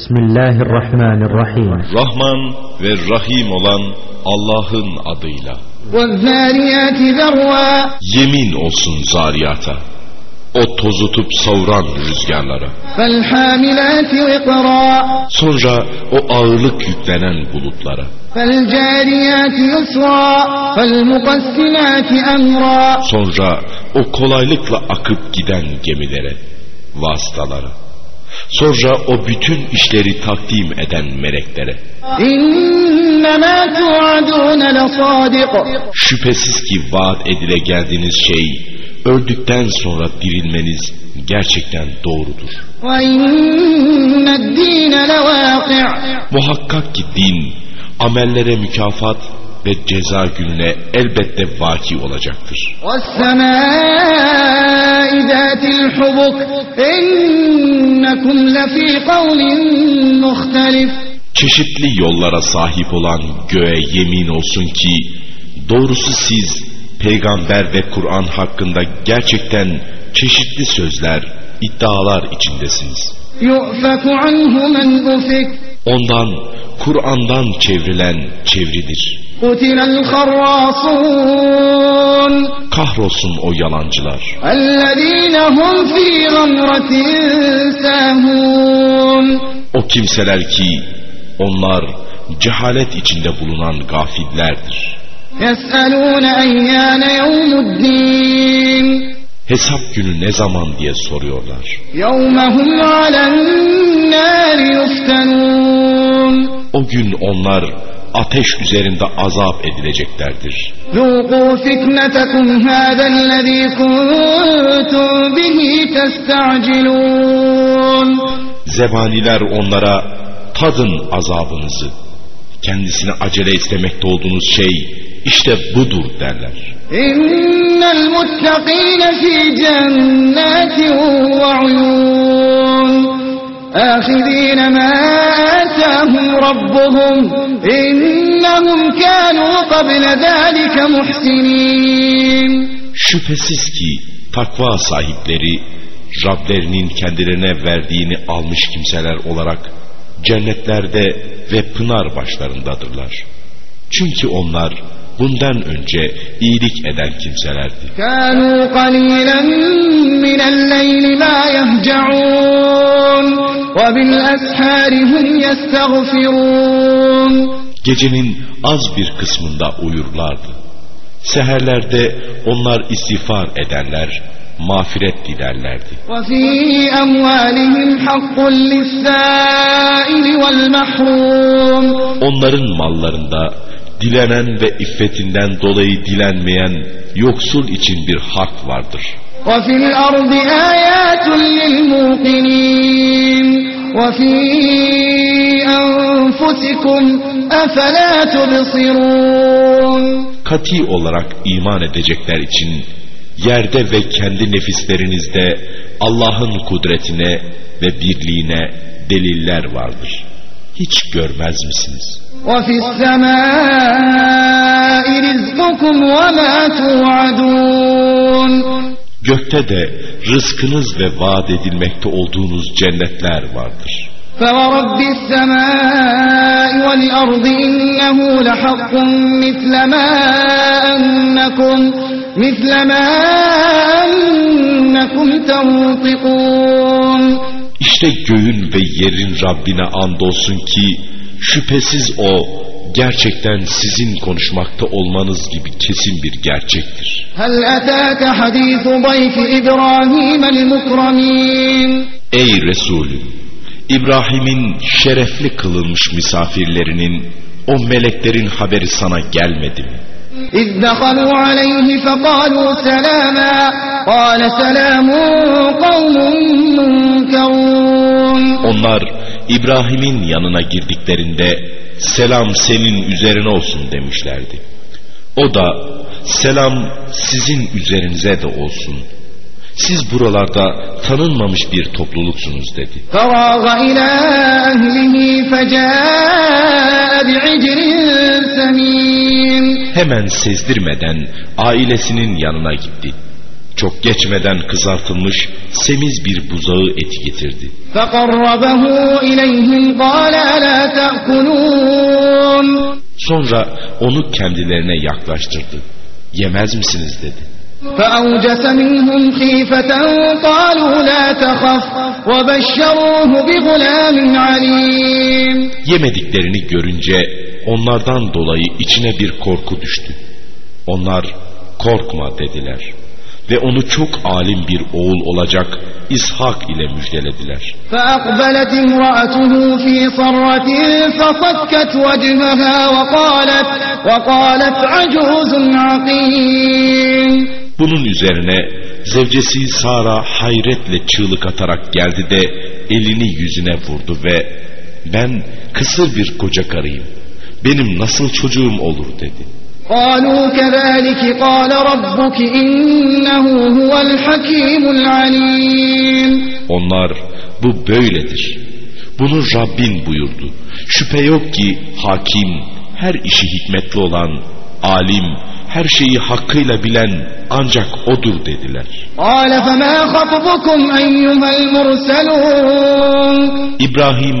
Bismillahirrahmanirrahim. Rahman ve Rahim olan Allah'ın adıyla. Yemin olsun zariyata. O tozutup savuran rüzgarlara. Sonra o ağırlık yüklenen bulutlara. Sonra o kolaylıkla akıp giden gemilere, vasıtalara. Sonra o bütün işleri takdim eden meleklere. Şüphesiz ki vaat edile geldiğiniz şey öldükten sonra dirilmeniz gerçekten doğrudur. Muhakkak ki din amellere mükafat ve ceza gününe elbette vaki olacaktır. Çeşitli yollara sahip olan göğe yemin olsun ki doğrusu siz peygamber ve Kur'an hakkında gerçekten çeşitli sözler, iddialar içindesiniz. Ondan, Kur'an'dan çevrilen çevrilir. Kahrolsun o yalancılar. O kimseler ki onlar cehalet içinde bulunan gafillerdir. Hesap günü ne zaman diye soruyorlar. O gün onlar ateş üzerinde azap edileceklerdir. Zebaniler onlara tadın azabınızı. Kendisine acele istemekte olduğunuz şey işte budur derler. İnnel muttakine fi cennetin ve uyun. آخِذِينَ مَا آتَاهُمْ رَبُّهُمْ إِنَّهُمْ كَانُوا قَبْلَ ذَلِكَ مُحْسِنِينَ Şüphesiz ki takva sahipleri Rablerinin kendilerine verdiğini almış kimseler olarak cennetlerde ve pınar başlarındadırlar. Çünkü onlar bundan önce iyilik eden kimselerdi. Gecenin az bir kısmında uyurlardı. Seherlerde onlar istiğfar ederler, mağfiret dilerlerdi. Onların mallarında dilenen ve iffetinden dolayı dilenmeyen yoksul için bir hak vardır. وفي الأرض آيات للموقنين وفي أنفسكم أفلا تبصرون Kati olarak iman edecekler için yerde ve kendi nefislerinizde Allah'ın kudretine ve birliğine deliller vardır. Hiç görmez misiniz? وفي السماء رزقكم وما توعدون Gökte de rızkınız ve vaat edilmekte olduğunuz cennetler vardır. فورب السماء والأرض إنه لحق مثل ما أنكم مثل ما أنكم تنطقون İşte göğün ve yerin Rabbine andolsun ki şüphesiz o gerçekten sizin konuşmakta olmanız gibi kesin bir gerçektir. هل أتاك حديث ضيف إبراهيم المكرمين Ey Resulüm! İbrahim'in şerefli kılınmış misafirlerinin o meleklerin haberi sana gelmedi mi? إذ دخلوا عليه فقالوا سلاما قال سلام قوم منكرون Onlar İbrahim'in yanına girdiklerinde selam senin üzerine olsun demişlerdi. O da selam sizin üzerinize de olsun. Siz buralarda tanınmamış bir topluluksunuz dedi. Hemen sezdirmeden ailesinin yanına gitti. Çok geçmeden kızartılmış semiz bir buzağı eti getirdi. فقربه إليهم قال ألا تأكلون Sonra onu kendilerine yaklaştırdı. Yemez misiniz dedi. فأوجس منهم خيفة قالوا لا تخف وبشروه بغلام عليم Yemediklerini görünce onlardan dolayı içine bir korku düştü. Onlar korkma dediler. Ve onu çok alim bir oğul olacak İshak ile müjdelediler. فأقبلت امرأته في صرة فصكت وجهها وقالت وقالت عجوز عقيم Bunun üzerine zevcesi Sara hayretle çığlık atarak geldi de elini yüzüne vurdu ve ben kısır bir koca karıyım. Benim nasıl çocuğum olur dedi. قالوا كذلك قال ربك إنه هو الحكيم العليم Onlar bu böyledir. Bunu Rabbin buyurdu. Şüphe yok ki hakim, her işi hikmetli olan, alim, her şeyi hakkıyla bilen ancak odur dediler. قال فما خطبكم أيها المرسلون İbrahim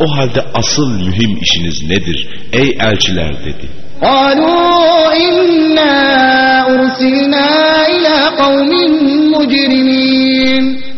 o halde asıl mühim işiniz nedir ey elçiler dedi. قالوا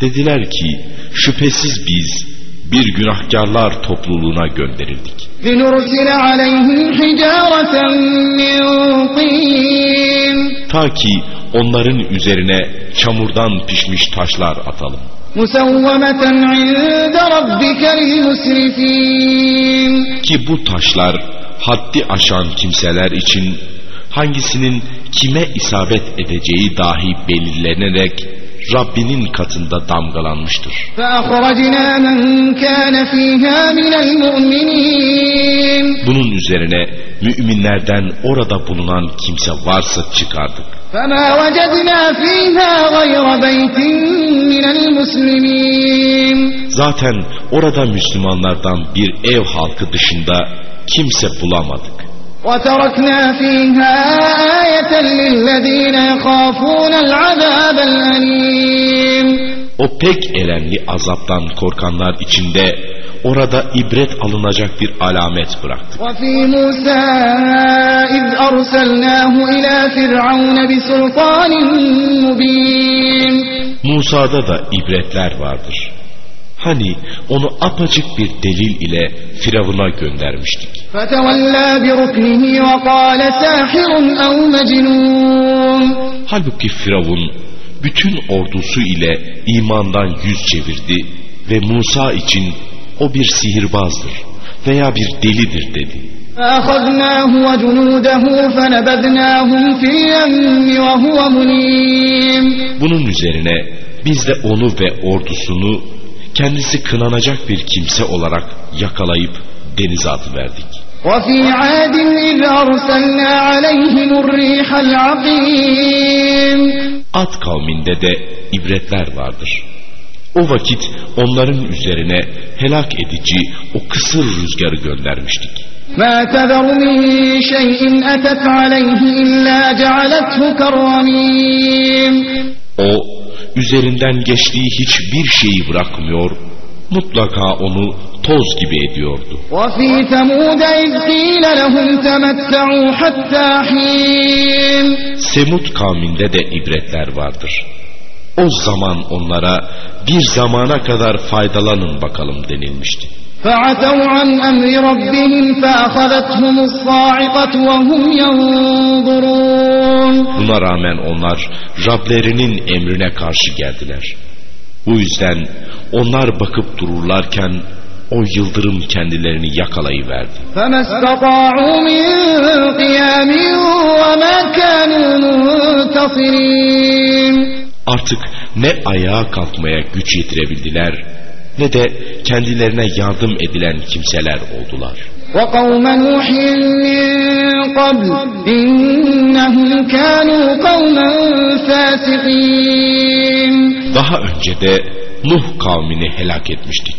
Dediler ki şüphesiz biz bir günahkarlar topluluğuna gönderildik. Ta ki onların üzerine çamurdan pişmiş taşlar atalım. Ki bu taşlar haddi aşan kimseler için hangisinin kime isabet edeceği dahi belirlenerek Rabbinin katında damgalanmıştır. Bunun üzerine müminlerden orada bulunan kimse varsa çıkardık. Zaten orada Müslümanlardan bir ev halkı dışında kimse bulamadık. وتركنا فيها آية للذين يخافون العذاب الأليم O pek elemli azaptan korkanlar içinde orada ibret alınacak bir alamet bıraktık. وفي موسى إذ أرسلناه إلى فرعون بسلطان مبين Musa'da da ibretler vardır. Hani onu apacık bir delil ile Firavun'a göndermiştik. Halbuki Firavun bütün ordusu ile imandan yüz çevirdi ve Musa için o bir sihirbazdır veya bir delidir dedi. Bunun üzerine biz de onu ve ordusunu kendisi kınanacak bir kimse olarak yakalayıp denize atıverdik. وفي عاد إذ أرسلنا عليهم الريح العقيم Ad kavminde de ibretler vardır. O vakit onların üzerine helak edici o kısır rüzgarı göndermiştik. ما تذر من شيء أتت عليه إلا جعلته كالرميم O üzerinden geçtiği hiçbir şeyi bırakmıyor, mutlaka onu toz gibi ediyordu. Semud kavminde de ibretler vardır. O zaman onlara bir zamana kadar faydalanın bakalım denilmişti. فعتوا عن أمر ربهم فأخذتهم الصاعقة وهم ينظرون Buna rağmen onlar Rablerinin emrine karşı geldiler. Bu yüzden onlar bakıp dururlarken o yıldırım kendilerini yakalayıverdi. فما استطاعوا من قيام وما كانوا منتصرين Artık ne ayağa kalkmaya güç yetirebildiler ne de kendilerine yardım edilen kimseler oldular. وقوم نوح من قبل إنهم كانوا قوما فاسقين Daha önce de Nuh kavmini helak etmiştik.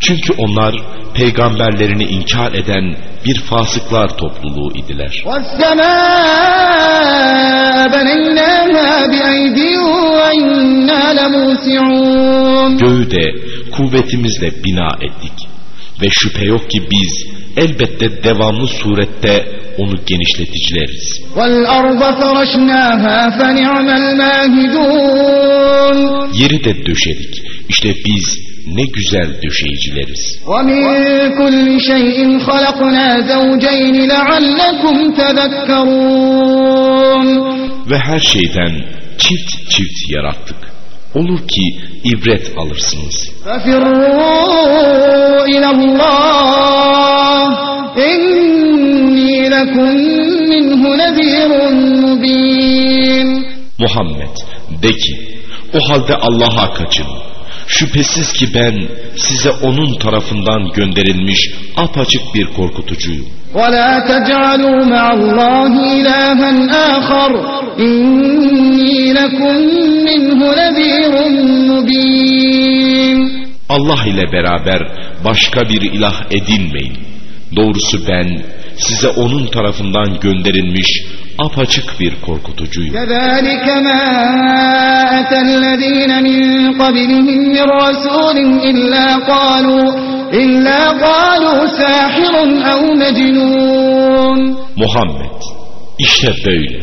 Çünkü onlar peygamberlerini inkar eden bir fasıklar topluluğu idiler. وَالسَّمَاءَ بَنَيْنَاهَا بِأَيْدٍ وَإِنَّا لَمُوسِعُونَ Göğü de kuvvetimizle bina ettik. Ve şüphe yok ki biz elbette devamlı surette onu genişleticileriz. Yeri de döşedik. İşte biz ne güzel döşeyicileriz. Ve her şeyden çift çift yarattık. Olur ki ibret alırsınız. Muhammed de ki o halde Allah'a kaçın. Şüphesiz ki ben size onun tarafından gönderilmiş apaçık bir korkutucuyum. وَلَا تَجْعَلُوا مَعَ اللّٰهِ إِلَٰهًا آخَرَ إِنِّي لَكُمْ مِنْهُ نَذِيرٌ مُبِينٌ Allah ile beraber başka bir ilah edinmeyin. Doğrusu ben size onun tarafından gönderilmiş apaçık bir korkutucuyum. كذلك ما أتى الذين من قبلهم من رسول إلا قالوا إلا قالوا ساحر أو مجنون Muhammed işte böyle.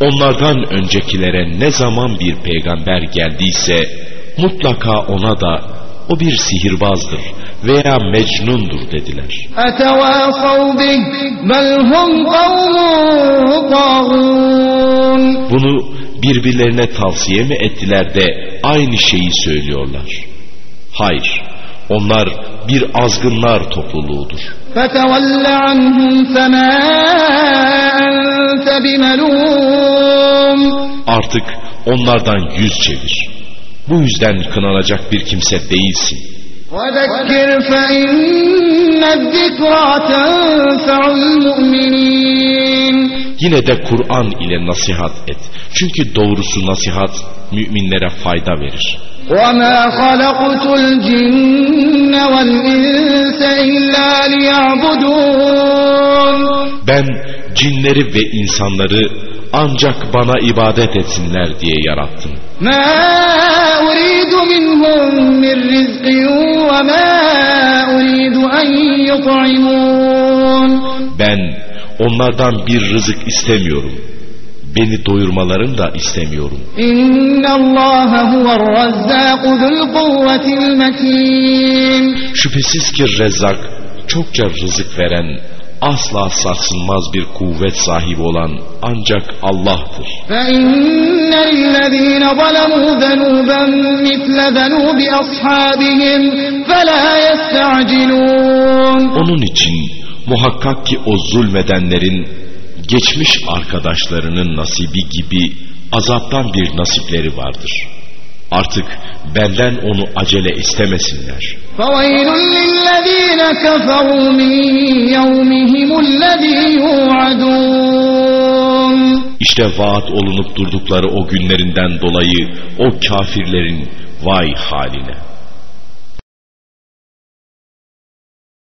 Onlardan öncekilere ne zaman bir peygamber geldiyse mutlaka ona da o bir sihirbazdır veya mecnundur dediler. Bunu birbirlerine tavsiye mi ettiler de aynı şeyi söylüyorlar? Hayır, onlar bir azgınlar topluluğudur. Artık onlardan yüz çevir. Bu yüzden kınanacak bir kimse değilsin. وذكر فإن الذكرى تنفع المؤمنين Yine de Kur'an ile nasihat et. Çünkü doğrusu nasihat müminlere fayda verir. وما خلقت الجن والإنس إلا ليعبدون Ben cinleri ve insanları ancak bana ibadet etsinler diye yarattım. ما أريد منهم من رزق وما أريد أن يطعمون Ben onlardan bir rızık istemiyorum. Beni doyurmalarını da istemiyorum. إن الله هو الرزاق ذو القوة المتين Şüphesiz ki Rezzak çokça rızık veren, asla sarsılmaz bir kuvvet sahibi olan ancak Allah'tır. فإن للذين ظلموا ذنوبا مثل ذنوب أصحابهم فلا يستعجلون Onun için muhakkak ki o zulmedenlerin geçmiş arkadaşlarının nasibi gibi azaptan bir nasipleri vardır. Artık benden onu acele istemesinler. İşte vaat olunup durdukları o günlerinden dolayı o kafirlerin vay haline.